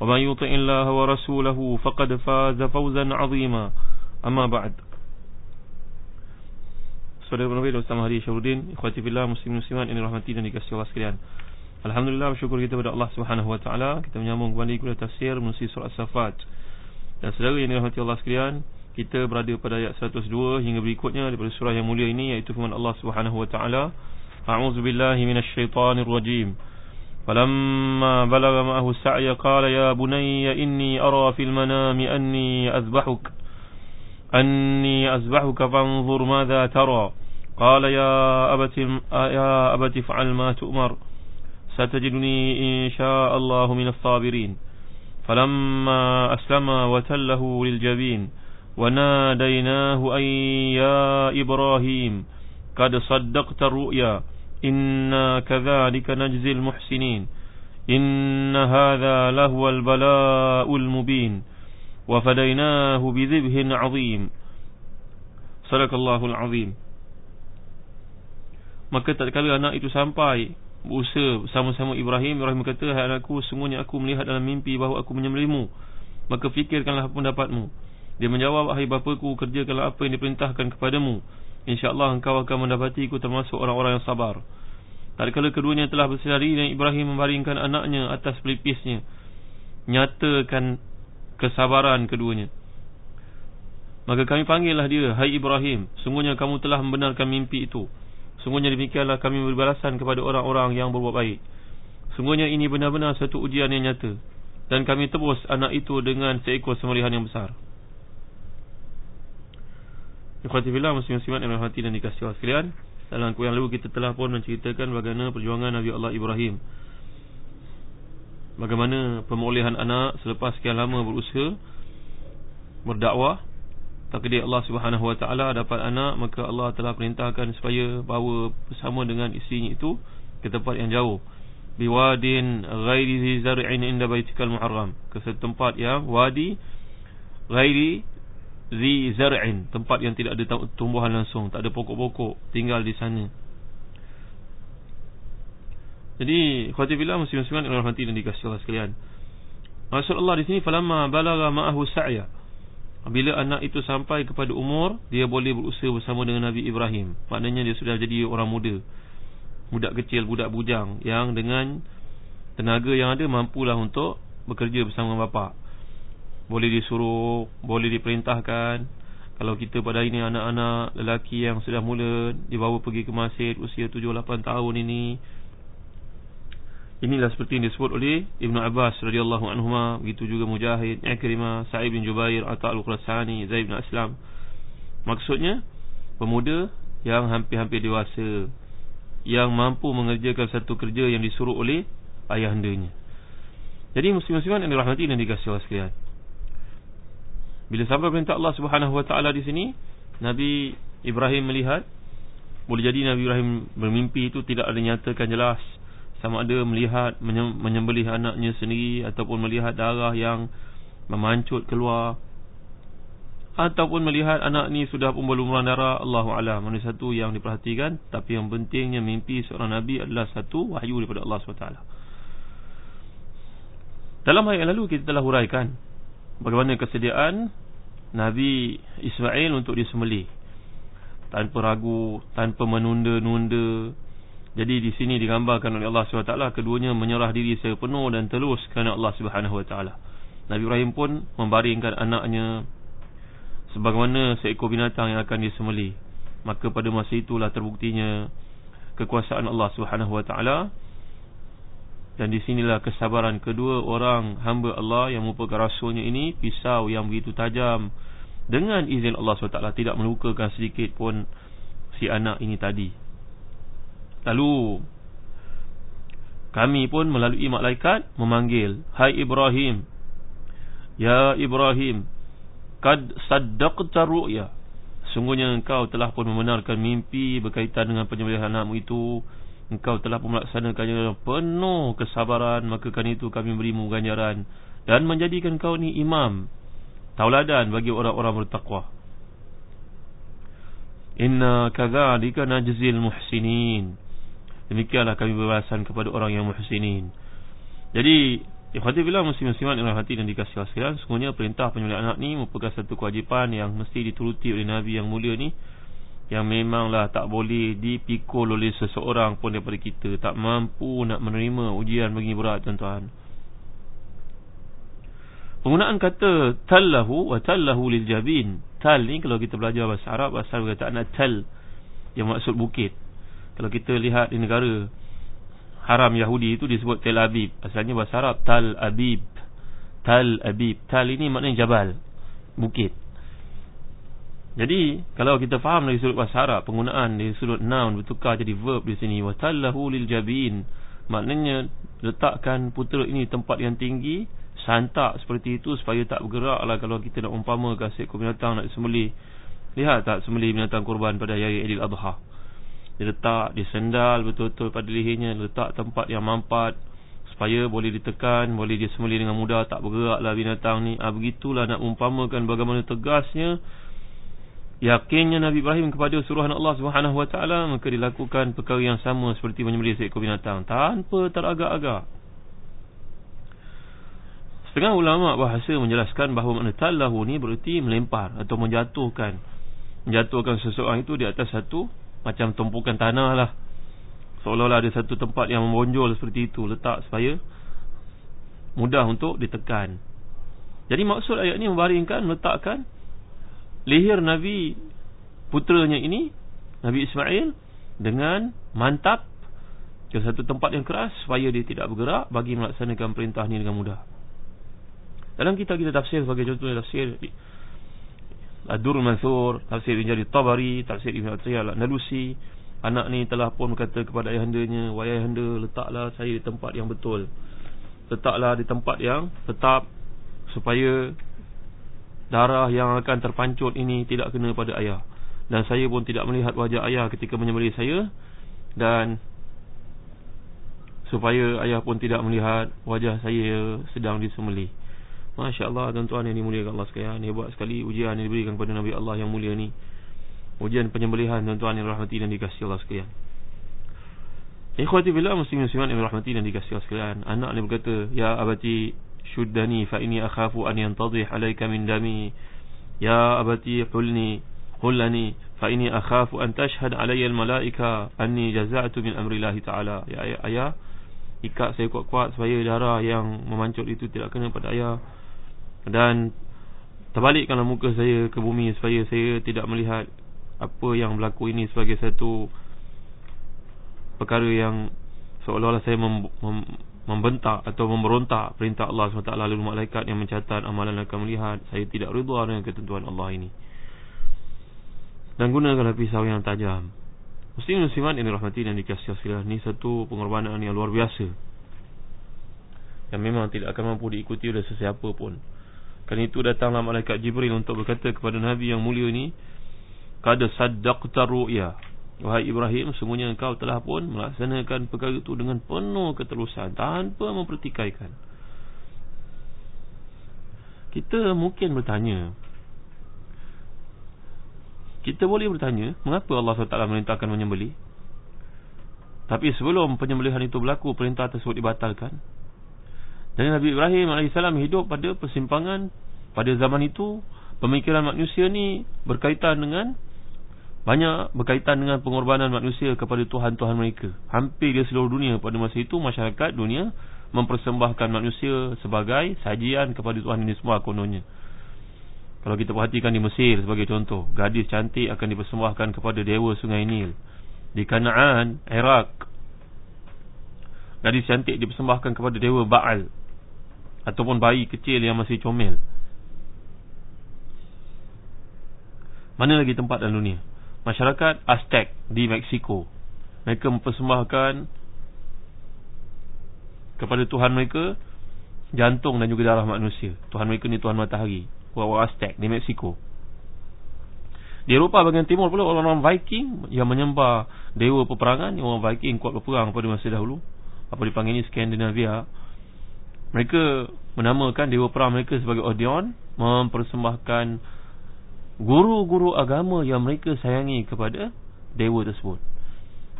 ومن يطع الله ورسوله فقد فاز فوزا عظيما أما بعد Saudara Nabi dan Ustaz Mahdi Syarudin Ikhwati Billah Muslim Musliman Ini rahmati dan dikasih Allah sekalian Alhamdulillah bersyukur kita kepada Allah Subhanahu Wa Taala Kita menyambung kembali kepada tafsir Menusi surat Safat Dan saudara yang dirahmati Allah sekalian Kita berada pada ayat 102 Hingga berikutnya daripada surah yang mulia ini Iaitu firman Allah Subhanahu Wa Taala A'udzu billahi minasyaitonir rajim فلما بلغ معه السعي قال يا بني إني أرى في المنام أني أذبحك أني أذبحك فانظر ماذا ترى. قال يا أبت يا أبت افعل ما تؤمر ستجدني إن شاء الله من الصابرين. فلما أسلم وتله للجبين وناديناه أن يا إبراهيم قد صدقت الرؤيا إنا كذلك نجزي المحسنين إن هذا لهو البلاء المبين وفديناه بذبه عظيم صدق الله العظيم Maka tak kala anak itu sampai Berusaha bersama-sama Ibrahim Ibrahim berkata Hai anakku Sungguhnya aku melihat dalam mimpi Bahawa aku menyembelihmu Maka fikirkanlah pendapatmu Dia menjawab Hai bapaku Kerjakanlah apa yang diperintahkan kepadamu InsyaAllah engkau akan mendapatiku termasuk orang-orang yang sabar. Tatkala keduanya telah bersedari Dan Ibrahim membaringkan anaknya atas pelipisnya Nyatakan kesabaran keduanya. Maka kami panggillah dia Hai Ibrahim Sungguhnya kamu telah membenarkan mimpi itu. Sungguhnya demikianlah kami berbalasan kepada orang-orang yang berbuat baik. Sungguhnya ini benar-benar satu ujian yang nyata. Dan kami tebus anak itu dengan seekor semelihan yang besar Ikhwati billah muslim-muslimat yang berhati dan dikasih Allah sekalian. Dalam kuih yang lalu kita telah pun menceritakan bagaimana perjuangan Nabi Allah Ibrahim. Bagaimana pemulihan anak selepas sekian lama berusaha Berdakwah Takdir Allah subhanahu wa ta'ala dapat anak Maka Allah telah perintahkan supaya bawa bersama dengan isterinya itu Ke tempat yang jauh. Biwadin ghairi zar'in inda baitikal muharram. Ke tempat yang wadi Ghairi zi zar'in tempat yang tidak ada tumbuhan langsung tak ada pokok-pokok tinggal di sana. Jadi khawati bila muslim-musliman yang rahmati dan dikasih Allah sekalian. Rasulullah di sini falamma balagha ma'ahu sa'ya. Bila anak itu sampai kepada umur dia boleh berusaha bersama dengan Nabi Ibrahim. Maknanya dia sudah jadi orang muda. Budak kecil budak bujang yang dengan tenaga yang ada mampulah untuk bekerja bersama bapa boleh disuruh boleh diperintahkan. Kalau kita pada ini anak-anak lelaki yang sudah mula dibawa pergi ke masjid usia 7 8 tahun ini. Inilah seperti yang disebut oleh Ibnu Abbas radhiyallahu anhuma begitu juga Mujahid Ikrimah Sa'id bin Jubair Atha al-Qurasani Zaid bin Aslam. Maksudnya pemuda yang hampir-hampir dewasa yang mampu mengerjakan satu kerja yang disuruh oleh ayahandanya jadi muslim-musliman yang dirahmati dan dikasihi Allah sekalian bila sampai perintah Allah Subhanahu Wa Taala di sini, Nabi Ibrahim melihat boleh jadi Nabi Ibrahim bermimpi itu tidak ada nyatakan jelas. Sama ada melihat menyembelih anaknya sendiri ataupun melihat darah yang memancut keluar. Ataupun melihat anak ni sudah pun berlumuran darah Allahu a'lam. Mana satu yang diperhatikan tapi yang pentingnya mimpi seorang nabi adalah satu wahyu daripada Allah SWT dalam ayat yang lalu kita telah huraikan bagaimana kesediaan Nabi Ismail untuk disembelih tanpa ragu, tanpa menunda-nunda. Jadi di sini digambarkan oleh Allah SWT keduanya menyerah diri secara penuh dan telus kerana Allah SWT. Nabi Ibrahim pun membaringkan anaknya sebagaimana seekor binatang yang akan disembelih maka pada masa itulah terbuktinya kekuasaan Allah Subhanahu wa taala dan di sinilah kesabaran kedua orang hamba Allah yang merupakan rasulnya ini pisau yang begitu tajam. Dengan izin Allah SWT tidak melukakan sedikit pun si anak ini tadi. Lalu kami pun melalui malaikat memanggil hai Ibrahim ya Ibrahim kad saddaqta ru'ya. Sungguhnya engkau telah pun membenarkan mimpi berkaitan dengan penyembelihan anakmu itu Engkau telah melaksanakannya dengan penuh kesabaran Maka kan itu kami berimu ganjaran Dan menjadikan kau ni imam Tauladan bagi orang-orang bertakwa. Inna kazalika najzil muhsinin. Demikianlah kami berbalasan kepada orang yang muhsinin. Jadi Ikhwati bila muslim-muslimat yang hati dan dikasih sekalian Semuanya perintah penyelidikan anak ni Merupakan satu kewajipan yang mesti dituruti oleh Nabi yang mulia ni Yang memanglah tak boleh dipikul oleh seseorang pun daripada kita Tak mampu nak menerima ujian bagi berat tuan-tuan Penggunaan kata tallahu wa tallahu lil jabin Tal ni kalau kita belajar bahasa Arab kata anak tal Yang maksud bukit Kalau kita lihat di negara haram Yahudi itu disebut Tel Aviv. Asalnya bahasa Arab Tal Abib. Tal Abib. Tal ini maknanya jabal. Bukit. Jadi, kalau kita faham dari sudut bahasa penggunaan dari sudut noun bertukar jadi verb di sini. Watallahu lil jabin. Maknanya, letakkan putera ini tempat yang tinggi, santak seperti itu supaya tak bergerak lah kalau kita nak umpamakan seekor binatang nak disembelih. Lihat tak sembelih binatang kurban pada hari Aidil Adha. Dia letak, dia sendal betul-betul pada lehernya Letak tempat yang mampat Supaya boleh ditekan, boleh dia semuli dengan mudah Tak bergeraklah binatang ni ha, Begitulah nak umpamakan bagaimana tegasnya Yakinnya Nabi Ibrahim kepada suruhan Allah SWT Maka dilakukan perkara yang sama seperti menyembelih seekor binatang Tanpa teragak-agak. Setengah ulama bahasa menjelaskan bahawa makna tallahu ni bererti melempar atau menjatuhkan. Menjatuhkan seseorang itu di atas satu macam tumpukan tanah lah. Seolah-olah ada satu tempat yang membonjol seperti itu Letak supaya Mudah untuk ditekan. Jadi maksud ayat ini membaringkan Meletakkan Leher Nabi Putranya ini Nabi Ismail Dengan mantap Ke satu tempat yang keras Supaya dia tidak bergerak Bagi melaksanakan perintah ini dengan mudah. Dalam kita kita tafsir sebagai contohnya tafsir Ad-Dur Mansur Tafsir Ibn Jari Tabari Tafsir Ibn Atiyah Nalusi Anak ni telah pun berkata kepada ayahandanya Wahai ayahanda letaklah saya di tempat yang betul. Letaklah di tempat yang tetap Supaya Darah yang akan terpancut ini Tidak kena pada ayah. Dan saya pun tidak melihat wajah ayah ketika menyembelih saya. Dan Supaya ayah pun tidak melihat Wajah saya sedang disembelih. Masya Allah tuan-tuan yang dimuliakan Allah sekalian Hebat sekali ujian yang diberikan kepada Nabi Allah yang mulia ni. Ujian penyembelihan tuan-tuan yang rahmati dan dikasih Allah sekalian. Ikhwati bila muslim musliman yang rahmati dan dikasih Allah sekalian. Anak ni berkata Ya abati ini akhafu an yantadih alaika min dami Ya abati hulni Hullani fa ini akhafu an tashhad alaya al-malaika Anni jaza'atu min amrillahi ta'ala Ya ayah, ayah Ikat saya kuat-kuat supaya darah yang memancut itu tidak kena pada ayah. Dan terbalikkanlah muka saya ke bumi supaya saya tidak melihat apa yang berlaku ini sebagai satu perkara yang seolah-olah saya mem mem membentak atau memberontak perintah Allah SWT lalu malaikat yang mencatat amalan akan melihat saya tidak redha dengan ketentuan Allah ini. Dan gunakanlah pisau yang tajam. Muslim muslimat yang dirahmati dan dikasih sekalian ini satu pengorbanan yang luar biasa. Yang memang tidak akan mampu diikuti oleh sesiapa pun. Kerana itu datanglah malaikat Jibril untuk berkata kepada Nabi yang mulia ini Kada saddaqta ru'ya Wahai Ibrahim, semuanya engkau telah pun melaksanakan perkara itu dengan penuh keterusan Tanpa mempertikaikan. Kita mungkin bertanya Kita boleh bertanya Mengapa Allah SWT merintahkan menyembeli? Tapi sebelum penyembelihan itu berlaku Perintah tersebut dibatalkan. Dan Nabi Ibrahim AS hidup pada persimpangan Pada zaman itu Pemikiran manusia ni berkaitan dengan Banyak berkaitan dengan pengorbanan manusia kepada Tuhan-Tuhan mereka Hampir di seluruh dunia pada masa itu Masyarakat dunia mempersembahkan manusia sebagai sajian kepada Tuhan ini semua kononnya Kalau kita perhatikan di Mesir sebagai contoh, gadis cantik akan dipersembahkan kepada dewa Sungai Nil. Di Kanaan, Iraq, gadis cantik dipersembahkan kepada dewa Baal ataupun bayi kecil yang masih comel. Mana lagi tempat dalam dunia? Masyarakat Aztec di Mexico. Mereka mempersembahkan kepada Tuhan mereka jantung dan juga darah manusia. Tuhan mereka ni Tuhan matahari orang Aztec di Mexico. Di Eropah bahagian timur pula orang-orang Viking yang menyembah dewa peperangan, orang Viking kuat berperang pada masa dahulu. Apa dipanggil ni Scandinavia. Mereka menamakan dewa perang mereka sebagai Odeon, mempersembahkan guru-guru agama yang mereka sayangi kepada dewa tersebut.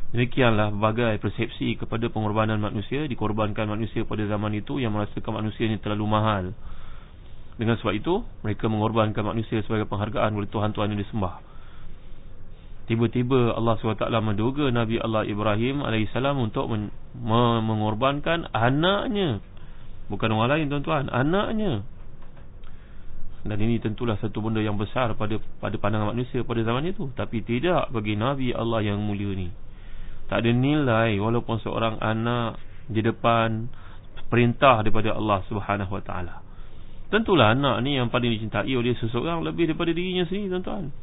Demikianlah berbagai persepsi kepada pengorbanan manusia Dikorbankan manusia pada zaman itu Yang merasakan manusia ini terlalu mahal. Dengan sebab itu Mereka mengorbankan manusia sebagai penghargaan Oleh Tuhan-Tuhan yang disembah. Tiba-tiba Allah SWT menduga Nabi Allah Ibrahim AS Untuk men mengorbankan anaknya. Bukan orang lain tuan-tuan Anaknya Dan ini tentulah satu benda yang besar Pada pada pandangan manusia pada zaman itu Tapi tidak bagi Nabi Allah yang mulia ni Tak ada nilai Walaupun seorang anak Di depan Perintah daripada Allah Subhanahu Wa Taala. Tentulah anak ni yang paling dicintai oleh seseorang lebih daripada dirinya sendiri tuan-tuan.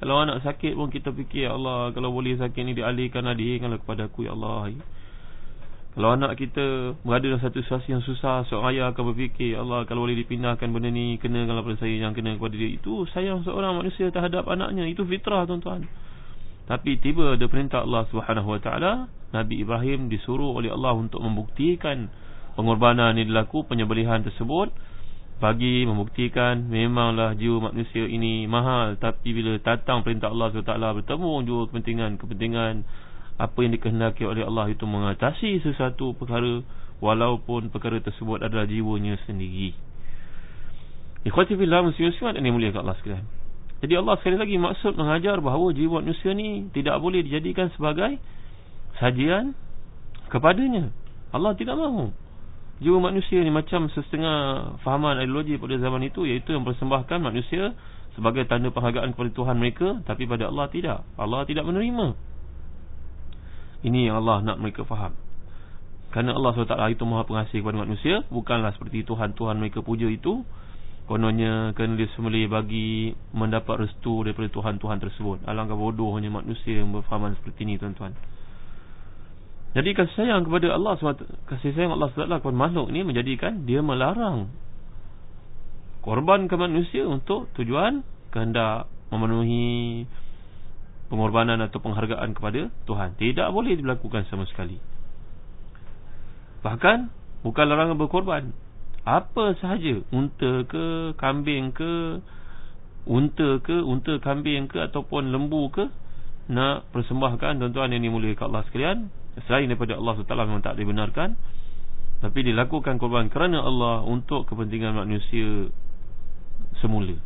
Kalau anak sakit pun kita fikir Allah kalau boleh sakit ni dialihkan adikkanlah kepada aku ya Allah. Kalau anak kita berada dalam satu situasi yang susah, seorang ayah akan berfikir, ya Allah kalau boleh dipindahkan benda ni kenakanlah pada saya yang kena kepada dia. Itu sayang seorang manusia terhadap anaknya, itu fitrah tuan-tuan. Tapi tiba ada perintah Allah Subhanahu Wa Taala, Nabi Ibrahim disuruh oleh Allah untuk membuktikan pengorbanan yang dilaku penyembelihan tersebut bagi membuktikan memanglah jiwa manusia ini mahal tapi bila datang perintah Allah SWT bertemu juga kepentingan-kepentingan apa yang dikehendaki oleh Allah itu mengatasi sesuatu perkara walaupun perkara tersebut adalah jiwanya sendiri. Ikhwati fillah muslim-muslimat ini mulia Allah sekalian? Jadi Allah sekali lagi maksud mengajar bahawa jiwa manusia ni tidak boleh dijadikan sebagai sajian kepadanya. Allah tidak mahu. Jiwa manusia ni macam setengah fahaman ideologi pada zaman itu iaitu yang persembahkan manusia sebagai tanda penghargaan kepada Tuhan mereka tapi pada Allah tidak. Allah tidak menerima ini yang Allah nak mereka faham. Kerana Allah SWT itu maha pengasih kepada manusia bukanlah seperti Tuhan-Tuhan mereka puja itu. Kononnya kerana dia semula bagi mendapat restu daripada Tuhan-Tuhan tersebut. Alangkah bodohnya manusia yang berfahaman seperti ini tuan-tuan. Jadi kasih sayang kepada Allah Kasih sayang Allah SWT kepada makhluk ni Menjadikan dia melarang Korban ke manusia untuk tujuan Kehendak memenuhi Pengorbanan atau penghargaan kepada Tuhan. Tidak boleh dilakukan sama sekali. Bahkan Bukan larangan berkorban. Apa sahaja Unta ke Kambing ke Unta ke Unta kambing ke Ataupun lembu ke Nak persembahkan Tuan-tuan yang dimuliakan Allah sekalian selain daripada Allah SWT memang tak dibenarkan tapi dilakukan korban kerana Allah untuk kepentingan manusia semula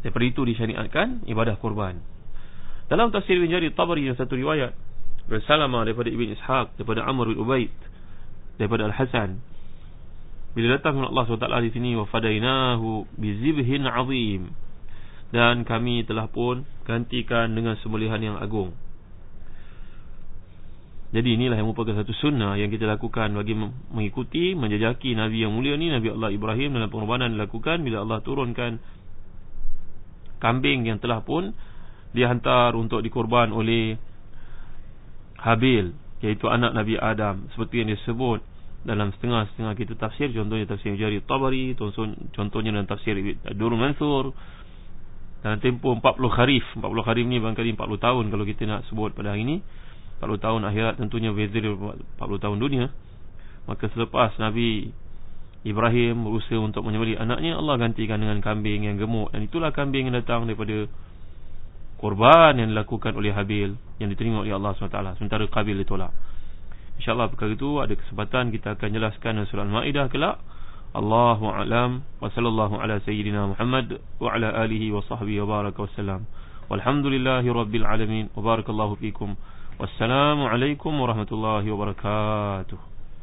daripada itu disyariatkan ibadah korban dalam tafsir Ibn Jari Tabari yang satu riwayat bersalama daripada Ibn Ishaq daripada Amr bin Ubaid daripada Al-Hasan bila datang Allah SWT di sini wafadainahu bizibhin azim. Dan kami telah pun gantikan dengan sembelihan yang agung. Jadi inilah yang merupakan satu sunnah yang kita lakukan bagi mengikuti, menjejaki Nabi yang mulia ni, Nabi Allah Ibrahim dalam pengorbanan dilakukan bila Allah turunkan kambing yang telah pun dihantar untuk dikorban oleh Habil, iaitu anak Nabi Adam. Seperti yang disebut dalam setengah-setengah kita tafsir, contohnya tafsir Jari Tabari, contohnya dalam tafsir Durul Mansur, dalam tempoh 40 kharif. 40 kharif ni barangkali 40 tahun kalau kita nak sebut pada hari ini. 40 tahun akhirat tentunya dengan 40 tahun dunia maka selepas Nabi Ibrahim berusaha untuk menyembelih anaknya Allah gantikan dengan kambing yang gemuk. Dan itulah kambing yang datang daripada korban yang dilakukan oleh Habil yang diterima oleh Allah SWT. Sementara Qabil ditolak. InsyaAllah perkara itu ada kesempatan kita akan jelaskan dalam surah Al-Ma'idah kelak. Allahu a'lam. Wa sallallahu ala sayyidina Muhammad wa ala alihi wa sahbihi wa baraka wa sallam. Walhamdulillahi rabbil alamin. Wa barakallahu fikum. Wassalamualaikum warahmatullahi wabarakatuh